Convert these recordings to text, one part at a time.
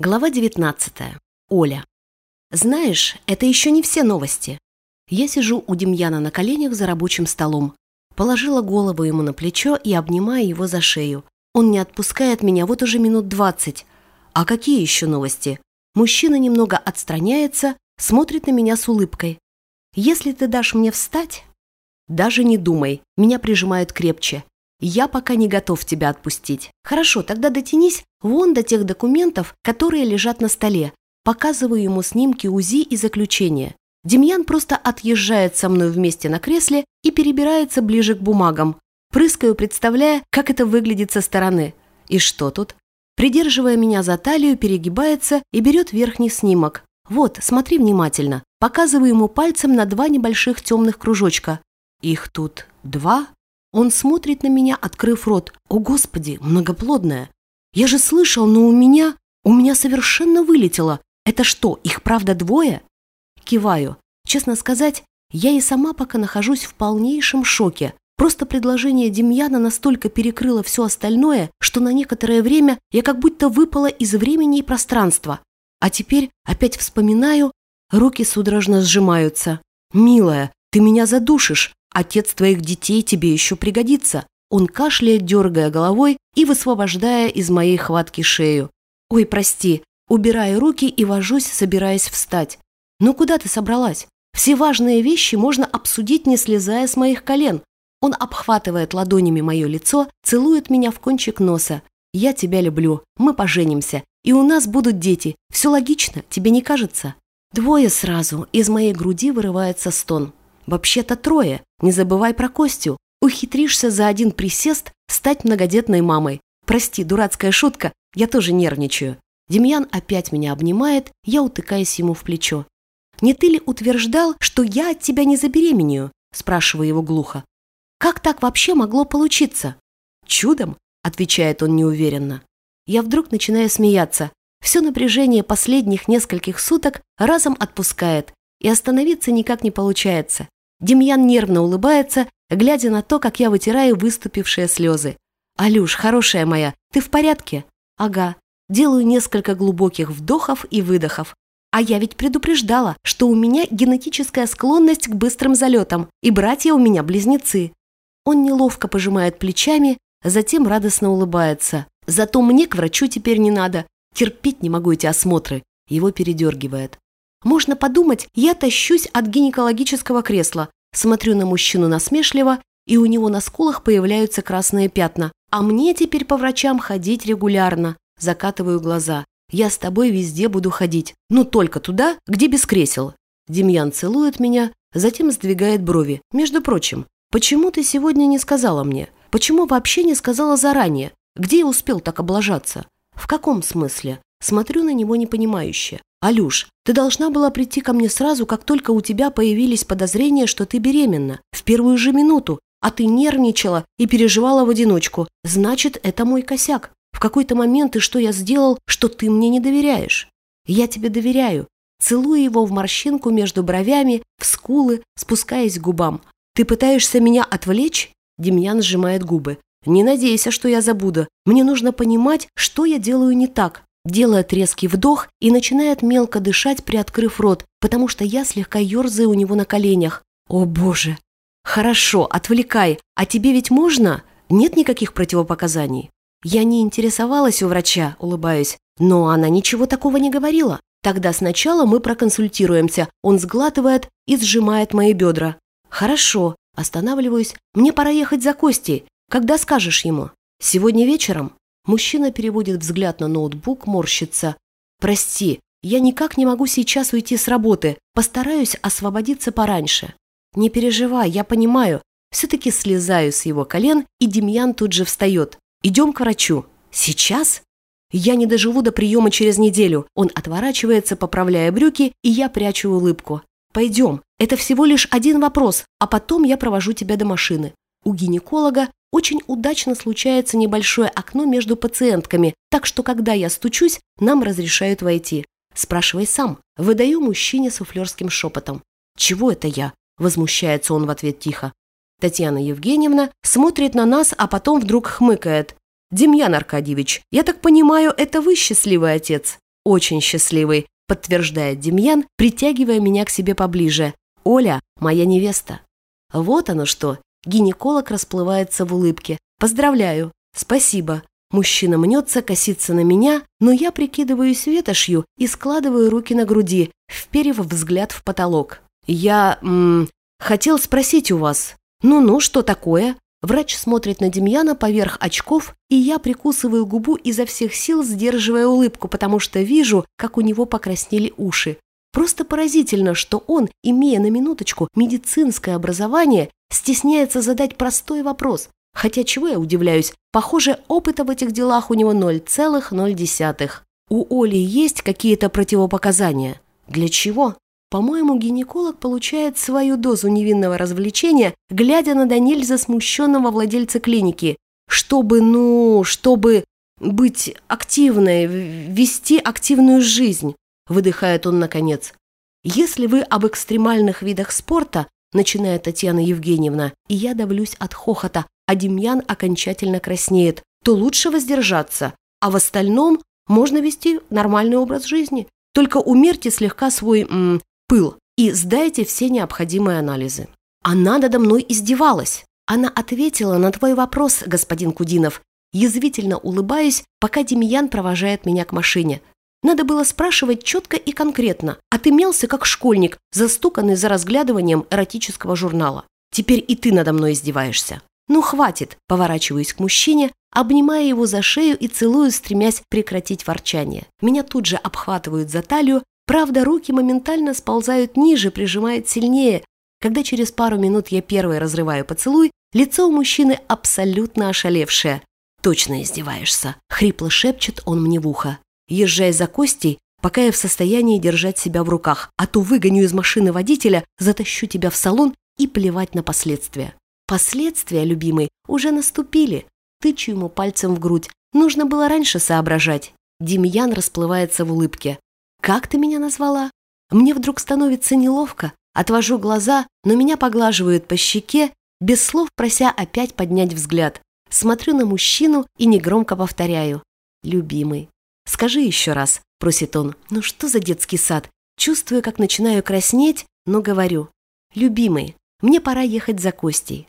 Глава 19. Оля. Знаешь, это еще не все новости. Я сижу у Демьяна на коленях за рабочим столом. Положила голову ему на плечо и обнимаю его за шею. Он не отпускает меня вот уже минут двадцать. А какие еще новости? Мужчина немного отстраняется, смотрит на меня с улыбкой. Если ты дашь мне встать... Даже не думай, меня прижимают крепче. Я пока не готов тебя отпустить. Хорошо, тогда дотянись вон до тех документов, которые лежат на столе. Показываю ему снимки УЗИ и заключения. Демьян просто отъезжает со мной вместе на кресле и перебирается ближе к бумагам. Прыскаю, представляя, как это выглядит со стороны. И что тут? Придерживая меня за талию, перегибается и берет верхний снимок. Вот, смотри внимательно. Показываю ему пальцем на два небольших темных кружочка. Их тут два? Он смотрит на меня, открыв рот. О, Господи, многоплодная. Я же слышал, но у меня... У меня совершенно вылетело. Это что, их правда двое? Киваю. Честно сказать, я и сама пока нахожусь в полнейшем шоке. Просто предложение Демьяна настолько перекрыло все остальное, что на некоторое время я как будто выпала из времени и пространства. А теперь опять вспоминаю, руки судорожно сжимаются. «Милая, ты меня задушишь. Отец твоих детей тебе еще пригодится». Он кашляет, дергая головой и высвобождая из моей хватки шею. «Ой, прости». Убираю руки и вожусь, собираясь встать. «Ну куда ты собралась? Все важные вещи можно обсудить, не слезая с моих колен». Он обхватывает ладонями мое лицо, целует меня в кончик носа. «Я тебя люблю, мы поженимся, и у нас будут дети. Все логично, тебе не кажется?» Двое сразу, из моей груди вырывается стон. Вообще-то трое. Не забывай про Костю. Ухитришься за один присест стать многодетной мамой. Прости, дурацкая шутка, я тоже нервничаю. Демьян опять меня обнимает, я утыкаюсь ему в плечо. «Не ты ли утверждал, что я от тебя не забеременею?» спрашиваю его глухо. «Как так вообще могло получиться?» «Чудом», отвечает он неуверенно. Я вдруг начинаю смеяться. Все напряжение последних нескольких суток разом отпускает, и остановиться никак не получается. Демьян нервно улыбается, глядя на то, как я вытираю выступившие слезы. «Алюш, хорошая моя, ты в порядке?» «Ага». Делаю несколько глубоких вдохов и выдохов. А я ведь предупреждала, что у меня генетическая склонность к быстрым залетам, и братья у меня близнецы. Он неловко пожимает плечами, затем радостно улыбается. Зато мне к врачу теперь не надо. Терпеть не могу эти осмотры. Его передергивает. Можно подумать, я тащусь от гинекологического кресла, смотрю на мужчину насмешливо, и у него на скулах появляются красные пятна. А мне теперь по врачам ходить регулярно. Закатываю глаза. Я с тобой везде буду ходить. Ну, только туда, где без кресел. Демьян целует меня, затем сдвигает брови. Между прочим, почему ты сегодня не сказала мне? Почему вообще не сказала заранее? Где я успел так облажаться? В каком смысле? Смотрю на него непонимающе. «Алюш, ты должна была прийти ко мне сразу, как только у тебя появились подозрения, что ты беременна. В первую же минуту. А ты нервничала и переживала в одиночку. Значит, это мой косяк. В какой-то момент и что я сделал, что ты мне не доверяешь? Я тебе доверяю. Целую его в морщинку между бровями, в скулы, спускаясь к губам. Ты пытаешься меня отвлечь? Демьян сжимает губы. Не надейся, что я забуду. Мне нужно понимать, что я делаю не так делает резкий вдох и начинает мелко дышать, приоткрыв рот, потому что я слегка ерзаю у него на коленях. О боже! Хорошо, отвлекай. А тебе ведь можно? Нет никаких противопоказаний? Я не интересовалась у врача, улыбаюсь, но она ничего такого не говорила. Тогда сначала мы проконсультируемся. Он сглатывает и сжимает мои бедра. Хорошо, останавливаюсь. Мне пора ехать за Костей. Когда скажешь ему? Сегодня вечером? Мужчина переводит взгляд на ноутбук, морщится. «Прости, я никак не могу сейчас уйти с работы. Постараюсь освободиться пораньше». «Не переживай, я понимаю». Все-таки слезаю с его колен, и Демьян тут же встает. «Идем к врачу». «Сейчас?» «Я не доживу до приема через неделю». Он отворачивается, поправляя брюки, и я прячу улыбку. «Пойдем. Это всего лишь один вопрос, а потом я провожу тебя до машины». У гинеколога очень удачно случается небольшое окно между пациентками, так что когда я стучусь, нам разрешают войти. Спрашивай сам. Выдаю мужчине суфлерским шепотом. «Чего это я?» – возмущается он в ответ тихо. Татьяна Евгеньевна смотрит на нас, а потом вдруг хмыкает. «Демьян Аркадьевич, я так понимаю, это вы счастливый отец?» очень счастливый, подтверждает Демьян, притягивая меня к себе поближе. Оля – моя невеста. Вот оно что. Гинеколог расплывается в улыбке. Поздравляю. Спасибо. Мужчина мнется, косится на меня, но я прикидываюсь ветошью и складываю руки на груди, вперев взгляд в потолок. Я, м, хотел спросить у вас. Ну-ну, что такое? Врач смотрит на Демьяна поверх очков, и я прикусываю губу изо всех сил, сдерживая улыбку, потому что вижу, как у него покраснели уши. Просто поразительно, что он, имея на минуточку медицинское образование, стесняется задать простой вопрос. Хотя чего я удивляюсь, похоже, опыта в этих делах у него 0,0. У Оли есть какие-то противопоказания? Для чего? По-моему, гинеколог получает свою дозу невинного развлечения, глядя на до засмущенного владельца клиники. Чтобы, ну, чтобы быть активной, вести активную жизнь, выдыхает он наконец. Если вы об экстремальных видах спорта, начинает Татьяна Евгеньевна, и я давлюсь от хохота, а Демьян окончательно краснеет, то лучше воздержаться, а в остальном можно вести нормальный образ жизни. Только умерьте слегка свой м, пыл и сдайте все необходимые анализы. Она надо мной издевалась. Она ответила на твой вопрос, господин Кудинов, язвительно улыбаясь, пока Демьян провожает меня к машине. Надо было спрашивать четко и конкретно, а ты мелся как школьник, застуканный за разглядыванием эротического журнала. Теперь и ты надо мной издеваешься. «Ну, хватит!» – поворачиваюсь к мужчине, обнимая его за шею и целую, стремясь прекратить ворчание. Меня тут же обхватывают за талию, правда, руки моментально сползают ниже, прижимают сильнее. Когда через пару минут я первой разрываю поцелуй, лицо у мужчины абсолютно ошалевшее. «Точно издеваешься!» – хрипло шепчет он мне в ухо. «Езжай за Костей, пока я в состоянии держать себя в руках, а то выгоню из машины водителя, затащу тебя в салон и плевать на последствия». Последствия, любимый, уже наступили. Тычу ему пальцем в грудь. Нужно было раньше соображать. Демьян расплывается в улыбке. «Как ты меня назвала?» Мне вдруг становится неловко. Отвожу глаза, но меня поглаживают по щеке, без слов прося опять поднять взгляд. Смотрю на мужчину и негромко повторяю. «Любимый». «Скажи еще раз», – просит он. «Ну что за детский сад?» Чувствую, как начинаю краснеть, но говорю. «Любимый, мне пора ехать за Костей.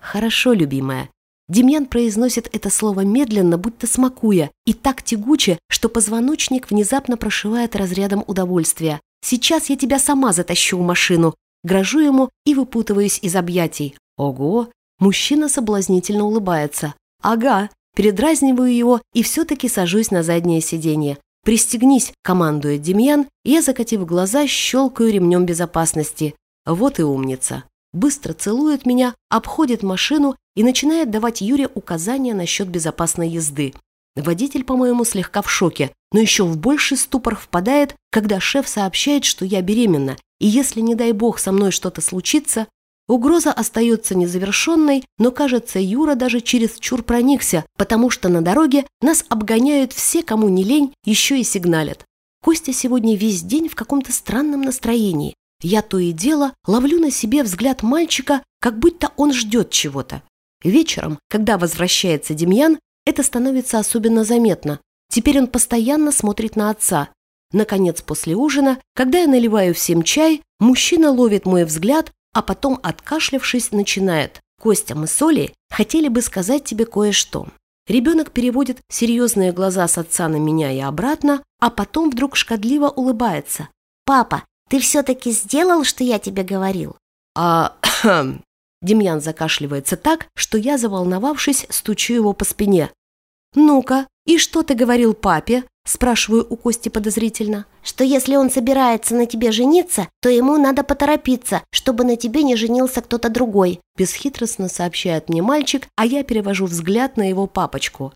«Хорошо, любимая». Демьян произносит это слово медленно, будто смакуя, и так тягуче, что позвоночник внезапно прошивает разрядом удовольствия. «Сейчас я тебя сама затащу в машину», грожу ему и выпутываюсь из объятий. «Ого!» Мужчина соблазнительно улыбается. «Ага!» Передразниваю его и все-таки сажусь на заднее сиденье. «Пристегнись!» – командует Демьян, и я, закатив глаза, щелкаю ремнем безопасности. Вот и умница быстро целует меня, обходит машину и начинает давать Юре указания насчет безопасной езды. Водитель, по-моему, слегка в шоке, но еще в больший ступор впадает, когда шеф сообщает, что я беременна, и если, не дай бог, со мной что-то случится, угроза остается незавершенной, но, кажется, Юра даже через чур проникся, потому что на дороге нас обгоняют все, кому не лень, еще и сигналят. Костя сегодня весь день в каком-то странном настроении. Я то и дело ловлю на себе взгляд мальчика, как будто он ждет чего-то. Вечером, когда возвращается Демьян, это становится особенно заметно. Теперь он постоянно смотрит на отца. Наконец, после ужина, когда я наливаю всем чай, мужчина ловит мой взгляд, а потом, откашлявшись, начинает. «Костя, мы с Олей хотели бы сказать тебе кое-что». Ребенок переводит серьезные глаза с отца на меня и обратно, а потом вдруг шкодливо улыбается. «Папа, ты все-таки сделал, что я тебе говорил?» «А...» Демьян закашливается так, что я, заволновавшись, стучу его по спине. «Ну-ка, и что ты говорил папе?» Спрашиваю у Кости подозрительно. «Что если он собирается на тебе жениться, то ему надо поторопиться, чтобы на тебе не женился кто-то другой», бесхитростно сообщает мне мальчик, а я перевожу взгляд на его папочку.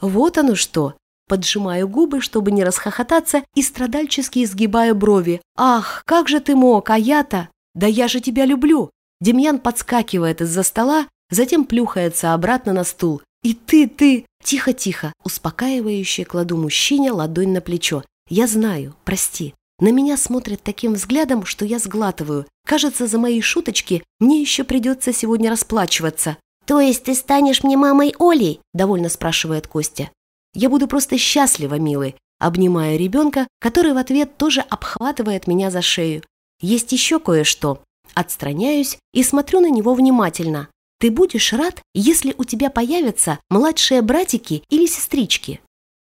«Вот оно что! Поджимаю губы, чтобы не расхохотаться, и страдальчески изгибаю брови. «Ах, как же ты мог, а я-то? Да я же тебя люблю!» Демьян подскакивает из-за стола, затем плюхается обратно на стул. «И ты, ты...» Тихо-тихо, успокаивающе кладу мужчине ладонь на плечо. «Я знаю, прости». На меня смотрят таким взглядом, что я сглатываю. Кажется, за мои шуточки мне еще придется сегодня расплачиваться. «То есть ты станешь мне мамой Олей?» – довольно спрашивает Костя. Я буду просто счастлива, милый. обнимая ребенка, который в ответ тоже обхватывает меня за шею. Есть еще кое-что. Отстраняюсь и смотрю на него внимательно. Ты будешь рад, если у тебя появятся младшие братики или сестрички?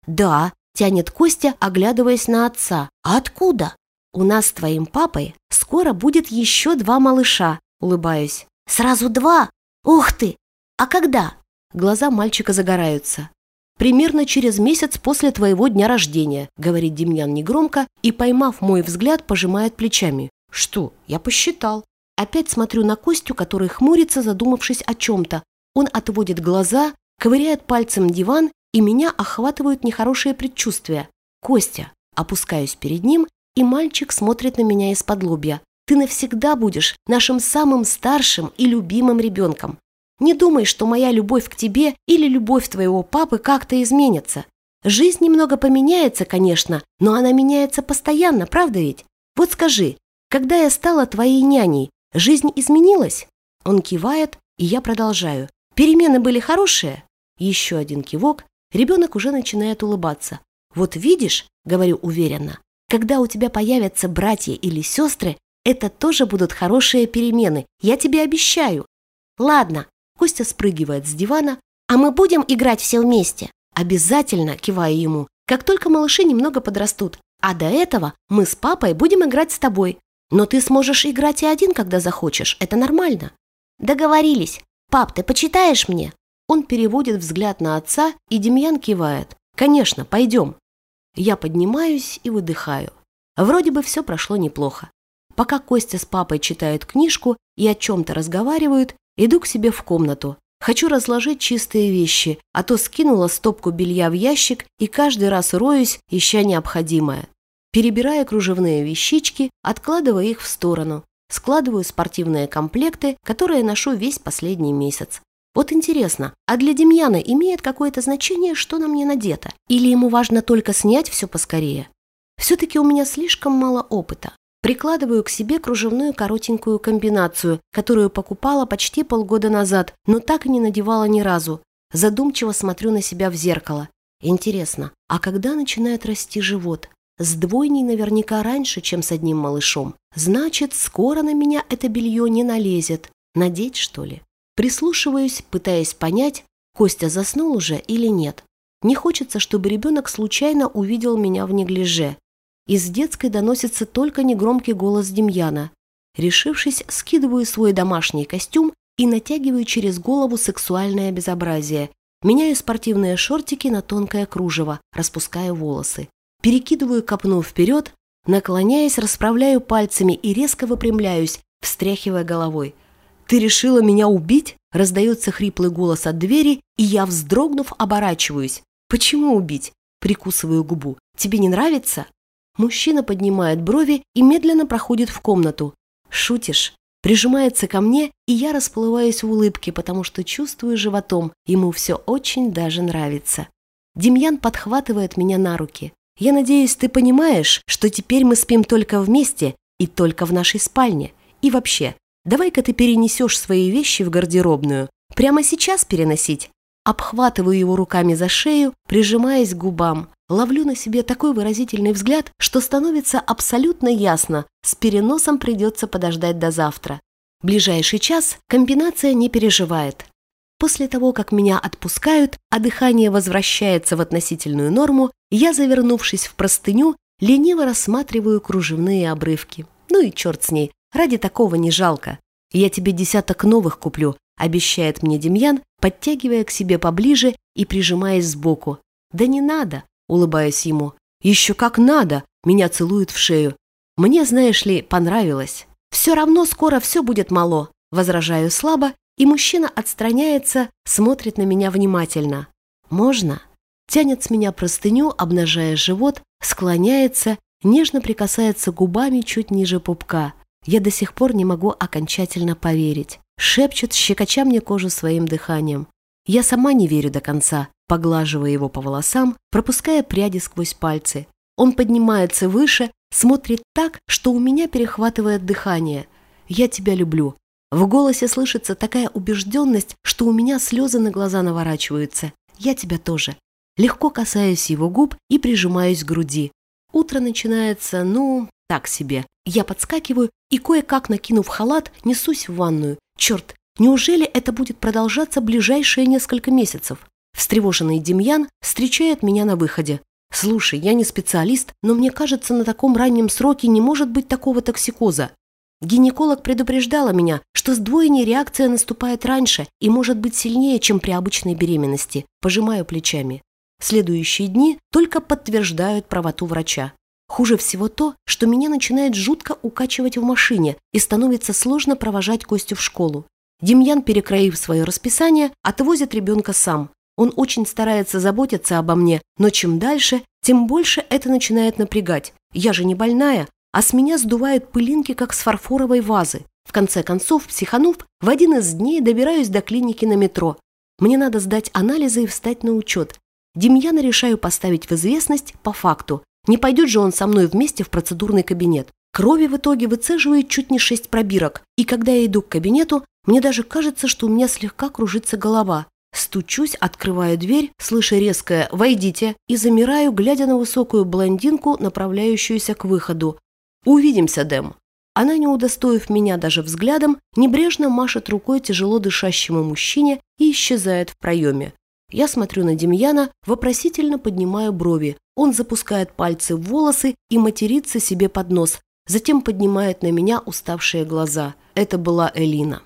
Да, тянет Костя, оглядываясь на отца. А откуда? У нас с твоим папой скоро будет еще два малыша, улыбаюсь. Сразу два? Ух ты! А когда? Глаза мальчика загораются. «Примерно через месяц после твоего дня рождения», — говорит Демьян негромко и, поймав мой взгляд, пожимает плечами. «Что? Я посчитал». Опять смотрю на Костю, который хмурится, задумавшись о чем-то. Он отводит глаза, ковыряет пальцем диван, и меня охватывают нехорошие предчувствия. «Костя!» Опускаюсь перед ним, и мальчик смотрит на меня из-под лобья. «Ты навсегда будешь нашим самым старшим и любимым ребенком. Не думай, что моя любовь к тебе или любовь твоего папы как-то изменится. Жизнь немного поменяется, конечно, но она меняется постоянно, правда ведь? Вот скажи, когда я стала твоей няней, жизнь изменилась?» Он кивает, и я продолжаю. «Перемены были хорошие?» Еще один кивок. Ребенок уже начинает улыбаться. «Вот видишь», — говорю уверенно, «когда у тебя появятся братья или сестры, это тоже будут хорошие перемены, я тебе обещаю». «Ладно», — Костя спрыгивает с дивана, «а мы будем играть все вместе?» «Обязательно», — киваю ему, «как только малыши немного подрастут, а до этого мы с папой будем играть с тобой. Но ты сможешь играть и один, когда захочешь. Это нормально. Договорились. Пап, ты почитаешь мне? Он переводит взгляд на отца, и Демьян кивает. Конечно, пойдем. Я поднимаюсь и выдыхаю. Вроде бы все прошло неплохо. Пока Костя с папой читают книжку и о чем-то разговаривают, иду к себе в комнату. Хочу разложить чистые вещи, а то скинула стопку белья в ящик и каждый раз роюсь, ища необходимое перебирая кружевные вещички, откладывая их в сторону, складываю спортивные комплекты, которые ношу весь последний месяц. Вот интересно, а для Демьяна имеет какое-то значение, что на мне надето? Или ему важно только снять все поскорее? Все-таки у меня слишком мало опыта. Прикладываю к себе кружевную коротенькую комбинацию, которую покупала почти полгода назад, но так и не надевала ни разу. Задумчиво смотрю на себя в зеркало. Интересно, а когда начинает расти живот? С двойней наверняка раньше, чем с одним малышом. Значит, скоро на меня это белье не налезет. Надеть, что ли? Прислушиваюсь, пытаясь понять, Костя заснул уже или нет. Не хочется, чтобы ребенок случайно увидел меня в неглиже. Из детской доносится только негромкий голос Демьяна. Решившись, скидываю свой домашний костюм и натягиваю через голову сексуальное безобразие. Меняю спортивные шортики на тонкое кружево, распуская волосы. Перекидываю копну вперед, наклоняясь, расправляю пальцами и резко выпрямляюсь, встряхивая головой. «Ты решила меня убить?» Раздается хриплый голос от двери, и я, вздрогнув, оборачиваюсь. «Почему убить?» Прикусываю губу. «Тебе не нравится?» Мужчина поднимает брови и медленно проходит в комнату. «Шутишь?» Прижимается ко мне, и я расплываюсь в улыбке, потому что чувствую животом, ему все очень даже нравится. Демьян подхватывает меня на руки. Я надеюсь, ты понимаешь, что теперь мы спим только вместе и только в нашей спальне. И вообще, давай-ка ты перенесешь свои вещи в гардеробную. Прямо сейчас переносить. Обхватываю его руками за шею, прижимаясь к губам. Ловлю на себе такой выразительный взгляд, что становится абсолютно ясно, с переносом придется подождать до завтра. Ближайший час комбинация не переживает. После того, как меня отпускают, а дыхание возвращается в относительную норму, я, завернувшись в простыню, лениво рассматриваю кружевные обрывки. Ну и черт с ней, ради такого не жалко. Я тебе десяток новых куплю, обещает мне Демьян, подтягивая к себе поближе и прижимаясь сбоку. Да не надо, улыбаюсь ему. Еще как надо, меня целуют в шею. Мне, знаешь ли, понравилось. Все равно скоро все будет мало, возражаю слабо и мужчина отстраняется, смотрит на меня внимательно. «Можно?» Тянет с меня простыню, обнажая живот, склоняется, нежно прикасается губами чуть ниже пупка. Я до сих пор не могу окончательно поверить. Шепчет, щекоча мне кожу своим дыханием. Я сама не верю до конца, поглаживая его по волосам, пропуская пряди сквозь пальцы. Он поднимается выше, смотрит так, что у меня перехватывает дыхание. «Я тебя люблю», в голосе слышится такая убежденность, что у меня слезы на глаза наворачиваются. Я тебя тоже. легко касаюсь его губ и прижимаюсь к груди. Утро начинается, ну, так себе. Я подскакиваю и, кое-как накинув халат, несусь в ванную. Черт, неужели это будет продолжаться ближайшие несколько месяцев? Встревоженный Демьян встречает меня на выходе. «Слушай, я не специалист, но мне кажется, на таком раннем сроке не может быть такого токсикоза. Гинеколог предупреждала меня, что сдвоение реакция наступает раньше и может быть сильнее, чем при обычной беременности. Пожимаю плечами. Следующие дни только подтверждают правоту врача. Хуже всего то, что меня начинает жутко укачивать в машине и становится сложно провожать Костю в школу. Демьян, перекроив свое расписание, отвозит ребенка сам. Он очень старается заботиться обо мне, но чем дальше, тем больше это начинает напрягать. Я же не больная, а с меня сдувают пылинки, как с фарфоровой вазы. В конце концов, психанув, в один из дней добираюсь до клиники на метро. Мне надо сдать анализы и встать на учет. Демьяна решаю поставить в известность по факту. Не пойдет же он со мной вместе в процедурный кабинет. Крови в итоге выцеживает чуть не шесть пробирок. И когда я иду к кабинету, мне даже кажется, что у меня слегка кружится голова. Стучусь, открываю дверь, слыша резкое «Войдите» и замираю, глядя на высокую блондинку, направляющуюся к выходу. «Увидимся, Дэм». Она, не удостоив меня даже взглядом, небрежно машет рукой тяжело дышащему мужчине и исчезает в проеме. Я смотрю на Демьяна, вопросительно поднимаю брови. Он запускает пальцы в волосы и матерится себе под нос, затем поднимает на меня уставшие глаза. Это была Элина.